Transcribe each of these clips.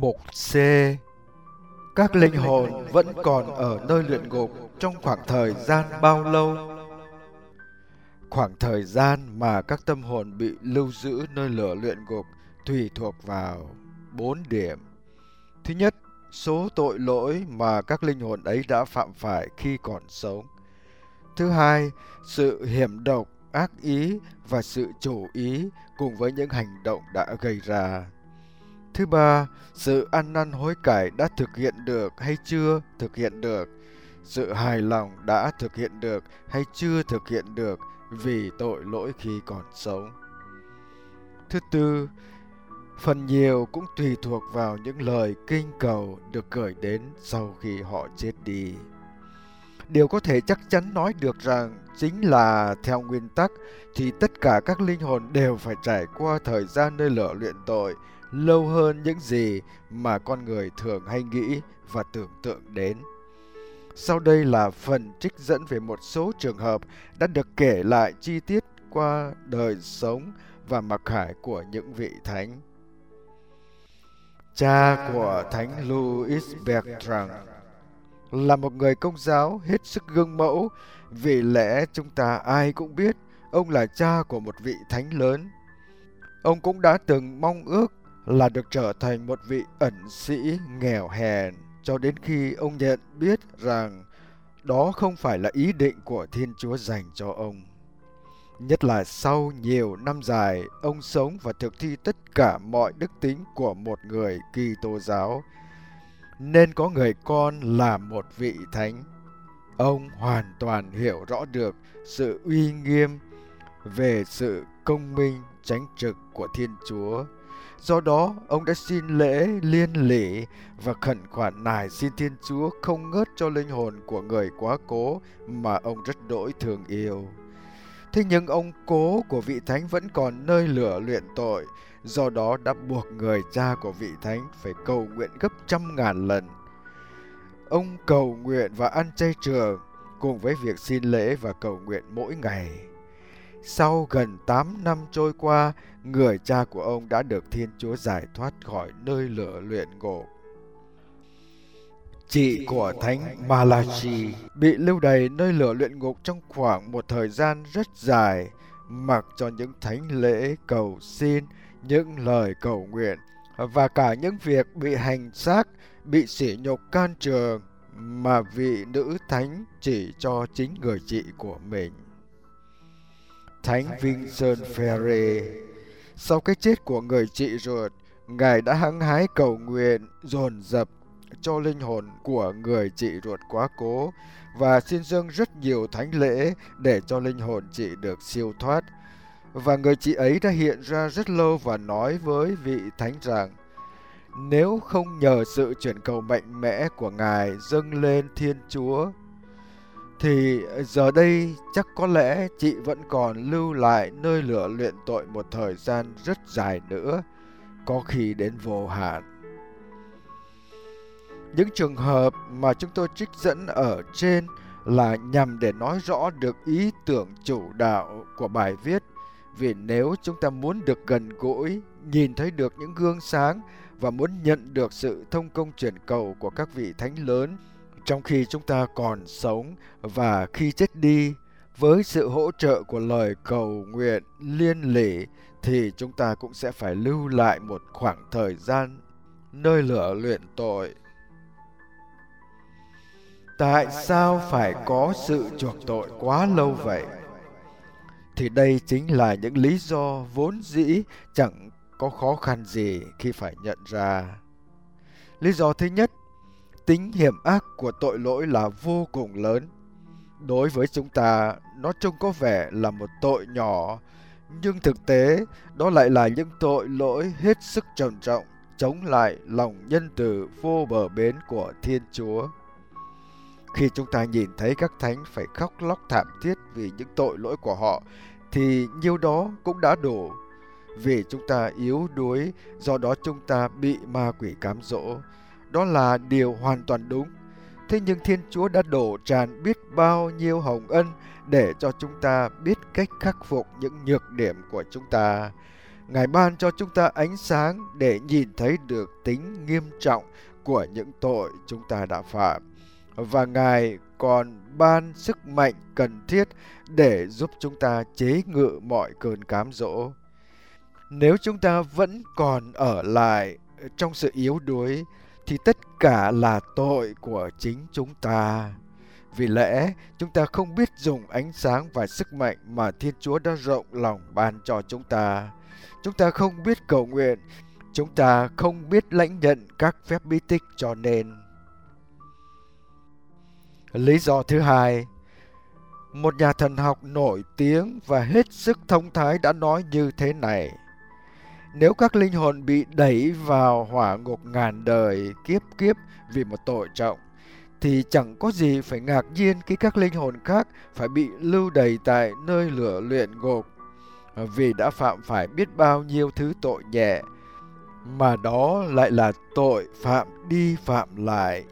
Mục C Các linh hồn vẫn còn ở nơi luyện ngục trong khoảng thời gian bao lâu? Khoảng thời gian mà các tâm hồn bị lưu giữ nơi lửa luyện ngục tùy thuộc vào bốn điểm. Thứ nhất, số tội lỗi mà các linh hồn ấy đã phạm phải khi còn sống. Thứ hai, sự hiểm độc, ác ý và sự chủ ý cùng với những hành động đã gây ra. Thứ ba, sự ăn năn hối cải đã thực hiện được hay chưa thực hiện được. Sự hài lòng đã thực hiện được hay chưa thực hiện được vì tội lỗi khi còn sống. Thứ tư, phần nhiều cũng tùy thuộc vào những lời kinh cầu được gửi đến sau khi họ chết đi. Điều có thể chắc chắn nói được rằng chính là theo nguyên tắc thì tất cả các linh hồn đều phải trải qua thời gian nơi lửa luyện tội lâu hơn những gì mà con người thường hay nghĩ và tưởng tượng đến. Sau đây là phần trích dẫn về một số trường hợp đã được kể lại chi tiết qua đời sống và mặc khải của những vị thánh. Cha của Thánh Louis Bertrand là một người công giáo hết sức gương mẫu vì lẽ chúng ta ai cũng biết, ông là cha của một vị thánh lớn. Ông cũng đã từng mong ước là được trở thành một vị ẩn sĩ nghèo hèn cho đến khi ông nhận biết rằng đó không phải là ý định của Thiên Chúa dành cho ông. Nhất là sau nhiều năm dài, ông sống và thực thi tất cả mọi đức tính của một người kỳ tô giáo, nên có người con là một vị thánh. Ông hoàn toàn hiểu rõ được sự uy nghiêm về sự công minh tránh trực của Thiên Chúa Do đó, ông đã xin lễ liên lỉ và khẩn khoản nài xin Thiên Chúa không ngớt cho linh hồn của người quá cố mà ông rất đỗi thương yêu. Thế nhưng ông cố của vị thánh vẫn còn nơi lửa luyện tội, do đó đã buộc người cha của vị thánh phải cầu nguyện gấp trăm ngàn lần. Ông cầu nguyện và ăn chay trường cùng với việc xin lễ và cầu nguyện mỗi ngày. Sau gần 8 năm trôi qua, người cha của ông đã được Thiên Chúa giải thoát khỏi nơi lửa luyện ngục. Chị của Thánh Malachi bị lưu đày nơi lửa luyện ngục trong khoảng một thời gian rất dài, mặc cho những thánh lễ cầu xin, những lời cầu nguyện và cả những việc bị hành xác, bị sỉ nhục can trường mà vị nữ thánh chỉ cho chính người chị của mình. Thánh Vincent Ferre. Sau cái chết của người chị ruột, Ngài đã hăng hái cầu nguyện, dồn dập cho linh hồn của người chị ruột quá cố và xin dâng rất nhiều thánh lễ để cho linh hồn chị được siêu thoát. Và người chị ấy đã hiện ra rất lâu và nói với vị thánh rằng nếu không nhờ sự chuyển cầu mạnh mẽ của Ngài dâng lên Thiên Chúa thì giờ đây chắc có lẽ chị vẫn còn lưu lại nơi lửa luyện tội một thời gian rất dài nữa, có khi đến vô hạn. Những trường hợp mà chúng tôi trích dẫn ở trên là nhằm để nói rõ được ý tưởng chủ đạo của bài viết vì nếu chúng ta muốn được gần gũi, nhìn thấy được những gương sáng và muốn nhận được sự thông công chuyển cầu của các vị thánh lớn trong khi chúng ta còn sống và khi chết đi, với sự hỗ trợ của lời cầu nguyện liên lỉ thì chúng ta cũng sẽ phải lưu lại một khoảng thời gian nơi lửa luyện tội. Tại sao phải có sự chuộc tội quá lâu vậy? Thì đây chính là những lý do vốn dĩ chẳng có khó khăn gì khi phải nhận ra. Lý do thứ nhất tính hiểm ác của tội lỗi là vô cùng lớn. Đối với chúng ta, nó trông có vẻ là một tội nhỏ, nhưng thực tế đó lại là những tội lỗi hết sức trầm trọng chống lại lòng nhân từ vô bờ bến của Thiên Chúa. Khi chúng ta nhìn thấy các thánh phải khóc lóc thảm thiết vì những tội lỗi của họ, thì nhiêu đó cũng đã đủ. Vì chúng ta yếu đuối, do đó chúng ta bị ma quỷ cám dỗ, đó là điều hoàn toàn đúng. Thế nhưng Thiên Chúa đã đổ tràn biết bao nhiêu hồng ân để cho chúng ta biết cách khắc phục những nhược điểm của chúng ta. Ngài ban cho chúng ta ánh sáng để nhìn thấy được tính nghiêm trọng của những tội chúng ta đã phạm. Và Ngài còn ban sức mạnh cần thiết để giúp chúng ta chế ngự mọi cơn cám dỗ. Nếu chúng ta vẫn còn ở lại trong sự yếu đuối thì tất cả là tội của chính chúng ta. Vì lẽ chúng ta không biết dùng ánh sáng và sức mạnh mà Thiên Chúa đã rộng lòng ban cho chúng ta. Chúng ta không biết cầu nguyện, chúng ta không biết lãnh nhận các phép bí tích cho nên. Lý do thứ hai, một nhà thần học nổi tiếng và hết sức thông thái đã nói như thế này. Nếu các linh hồn bị đẩy vào hỏa ngục ngàn đời kiếp kiếp vì một tội trọng, thì chẳng có gì phải ngạc nhiên khi các linh hồn khác phải bị lưu đày tại nơi lửa luyện ngục vì đã phạm phải biết bao nhiêu thứ tội nhẹ mà đó lại là tội phạm đi phạm lại.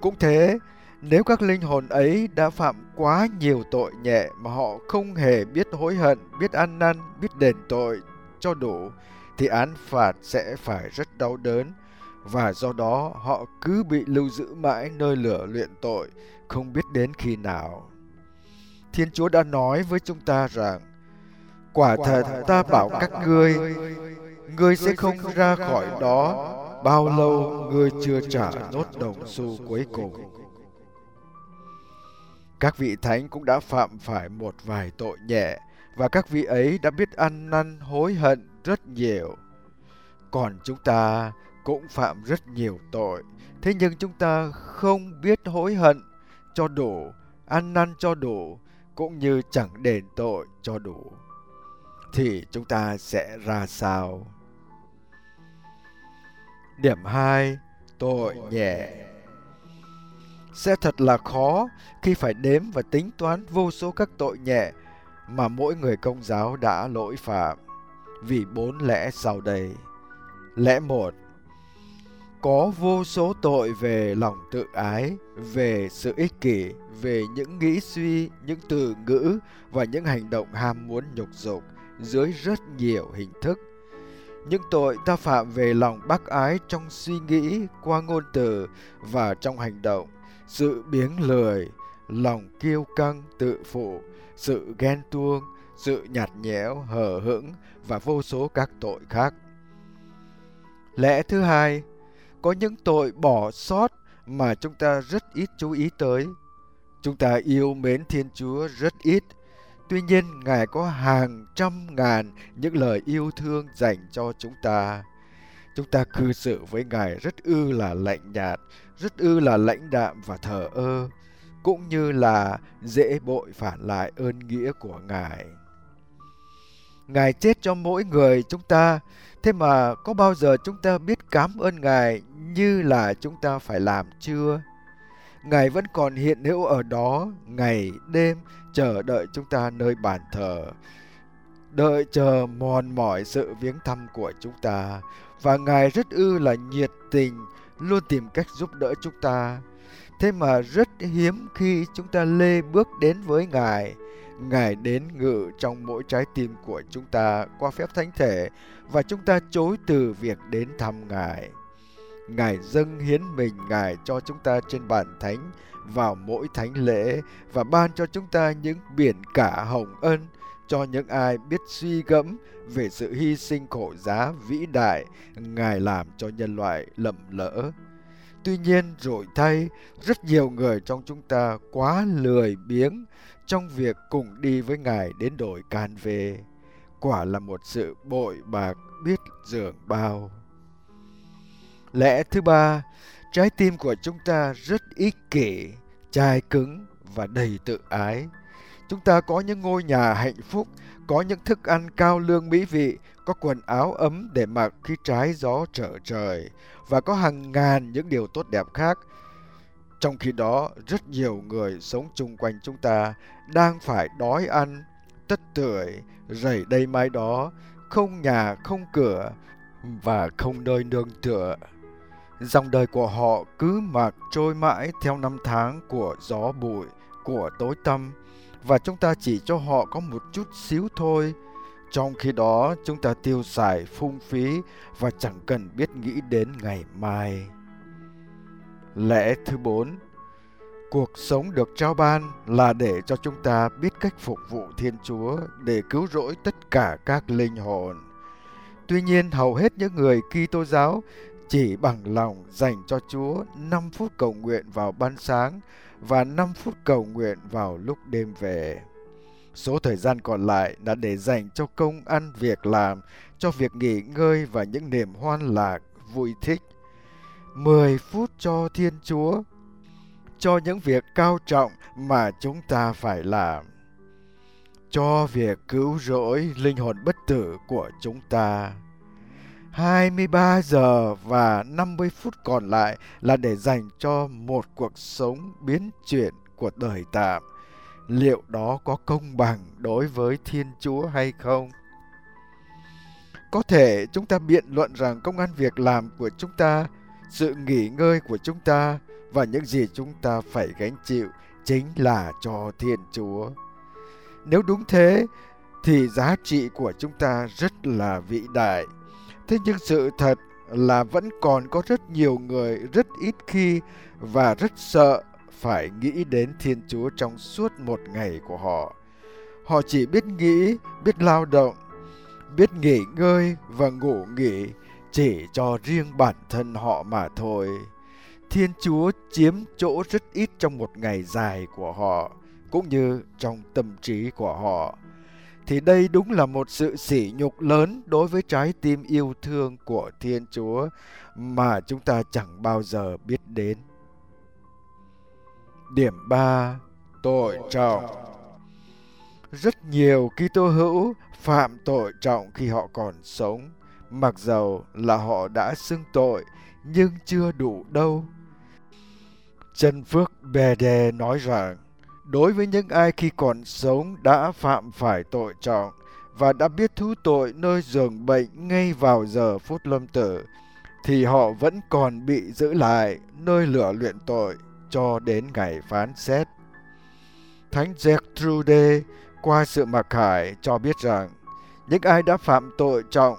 Cũng thế, nếu các linh hồn ấy đã phạm quá nhiều tội nhẹ mà họ không hề biết hối hận, biết ăn năn, biết đền tội cho đủ, thì án phạt sẽ phải rất đau đớn và do đó họ cứ bị lưu giữ mãi nơi lửa luyện tội, không biết đến khi nào. Thiên Chúa đã nói với chúng ta rằng, quả thật ta bảo các ngươi, ngươi sẽ không ra khỏi đó bao lâu ngươi chưa trả nốt đồng xu cuối cùng. Các vị thánh cũng đã phạm phải một vài tội nhẹ và các vị ấy đã biết ăn năn hối hận rất nhiều. Còn chúng ta cũng phạm rất nhiều tội, thế nhưng chúng ta không biết hối hận cho đủ, ăn năn cho đủ, cũng như chẳng đền tội cho đủ. Thì chúng ta sẽ ra sao? Điểm 2. Tội nhẹ Sẽ thật là khó khi phải đếm và tính toán vô số các tội nhẹ mà mỗi người công giáo đã lỗi phạm vì bốn lẽ sau đây. Lẽ một Có vô số tội về lòng tự ái, về sự ích kỷ, về những nghĩ suy, những từ ngữ và những hành động ham muốn nhục dục dưới rất nhiều hình thức. Những tội ta phạm về lòng bác ái trong suy nghĩ, qua ngôn từ và trong hành động, sự biếng lười, lòng kiêu căng, tự phụ, sự ghen tuông, sự nhạt nhẽo, hờ hững và vô số các tội khác. Lẽ thứ hai, có những tội bỏ sót mà chúng ta rất ít chú ý tới. Chúng ta yêu mến Thiên Chúa rất ít, tuy nhiên Ngài có hàng trăm ngàn những lời yêu thương dành cho chúng ta. Chúng ta cư xử với Ngài rất ư là lạnh nhạt, rất ư là lãnh đạm và thờ ơ, cũng như là dễ bội phản lại ơn nghĩa của Ngài. Ngài chết cho mỗi người chúng ta, thế mà có bao giờ chúng ta biết cảm ơn Ngài như là chúng ta phải làm chưa? Ngài vẫn còn hiện hữu ở đó ngày đêm chờ đợi chúng ta nơi bàn thờ, đợi chờ mòn mỏi sự viếng thăm của chúng ta và Ngài rất ư là nhiệt tình luôn tìm cách giúp đỡ chúng ta. Thế mà rất hiếm khi chúng ta lê bước đến với Ngài Ngài đến ngự trong mỗi trái tim của chúng ta qua phép thánh thể và chúng ta chối từ việc đến thăm Ngài. Ngài dâng hiến mình Ngài cho chúng ta trên bàn thánh, vào mỗi thánh lễ và ban cho chúng ta những biển cả hồng ân, cho những ai biết suy gẫm về sự hy sinh khổ giá vĩ đại Ngài làm cho nhân loại lầm lỡ. Tuy nhiên rồi thay, rất nhiều người trong chúng ta quá lười biếng trong việc cùng đi với Ngài đến đổi can về. Quả là một sự bội bạc biết dường bao. Lẽ thứ ba, trái tim của chúng ta rất ích kỷ, chai cứng và đầy tự ái. Chúng ta có những ngôi nhà hạnh phúc, có những thức ăn cao lương mỹ vị, có quần áo ấm để mặc khi trái gió trở trời và có hàng ngàn những điều tốt đẹp khác trong khi đó, rất nhiều người sống chung quanh chúng ta đang phải đói ăn, tất tưởi, rầy đây mai đó, không nhà, không cửa và không nơi nương tựa. Dòng đời của họ cứ mặc trôi mãi theo năm tháng của gió bụi, của tối tăm và chúng ta chỉ cho họ có một chút xíu thôi, Trong khi đó, chúng ta tiêu xài phung phí và chẳng cần biết nghĩ đến ngày mai. Lẽ thứ bốn, cuộc sống được trao ban là để cho chúng ta biết cách phục vụ Thiên Chúa để cứu rỗi tất cả các linh hồn. Tuy nhiên, hầu hết những người Kitô giáo chỉ bằng lòng dành cho Chúa 5 phút cầu nguyện vào ban sáng và 5 phút cầu nguyện vào lúc đêm về. Số thời gian còn lại là để dành cho công ăn việc làm, cho việc nghỉ ngơi và những niềm hoan lạc, vui thích. 10 phút cho Thiên Chúa, cho những việc cao trọng mà chúng ta phải làm, cho việc cứu rỗi linh hồn bất tử của chúng ta. 23 giờ và 50 phút còn lại là để dành cho một cuộc sống biến chuyển của đời tạm. Liệu đó có công bằng đối với Thiên Chúa hay không? Có thể chúng ta biện luận rằng công an việc làm của chúng ta, sự nghỉ ngơi của chúng ta và những gì chúng ta phải gánh chịu chính là cho Thiên Chúa. Nếu đúng thế thì giá trị của chúng ta rất là vĩ đại Thế nhưng sự thật là vẫn còn có rất nhiều người rất ít khi và rất sợ phải nghĩ đến Thiên Chúa trong suốt một ngày của họ. Họ chỉ biết nghĩ, biết lao động, biết nghỉ ngơi và ngủ nghỉ chỉ cho riêng bản thân họ mà thôi. Thiên Chúa chiếm chỗ rất ít trong một ngày dài của họ, cũng như trong tâm trí của họ thì đây đúng là một sự sỉ nhục lớn đối với trái tim yêu thương của Thiên Chúa mà chúng ta chẳng bao giờ biết đến. Điểm 3. Tội trọng Rất nhiều Kitô hữu phạm tội trọng khi họ còn sống, mặc dầu là họ đã xưng tội nhưng chưa đủ đâu. Chân Phước Bè Đè nói rằng đối với những ai khi còn sống đã phạm phải tội trọng và đã biết thú tội nơi giường bệnh ngay vào giờ phút lâm tử, thì họ vẫn còn bị giữ lại nơi lửa luyện tội cho đến ngày phán xét. Thánh Gertrude qua sự mặc khải cho biết rằng những ai đã phạm tội trọng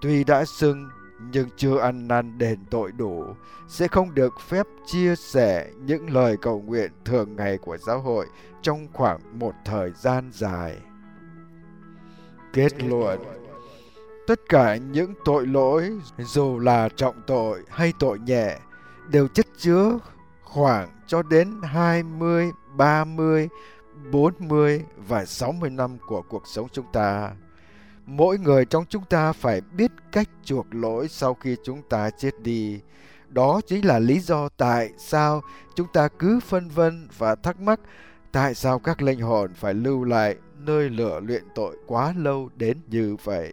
tuy đã xưng nhưng chưa ăn năn đền tội đủ sẽ không được phép chia sẻ những lời cầu nguyện thường ngày của giáo hội trong khoảng một thời gian dài. Kết luận Tất cả những tội lỗi, dù là trọng tội hay tội nhẹ, đều chất chứa khoảng cho đến 20, 30, 40 và 60 năm của cuộc sống chúng ta mỗi người trong chúng ta phải biết cách chuộc lỗi sau khi chúng ta chết đi. Đó chính là lý do tại sao chúng ta cứ phân vân và thắc mắc tại sao các linh hồn phải lưu lại nơi lửa luyện tội quá lâu đến như vậy.